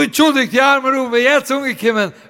entschuldigt die Arme rufen, jetzt umgekommen,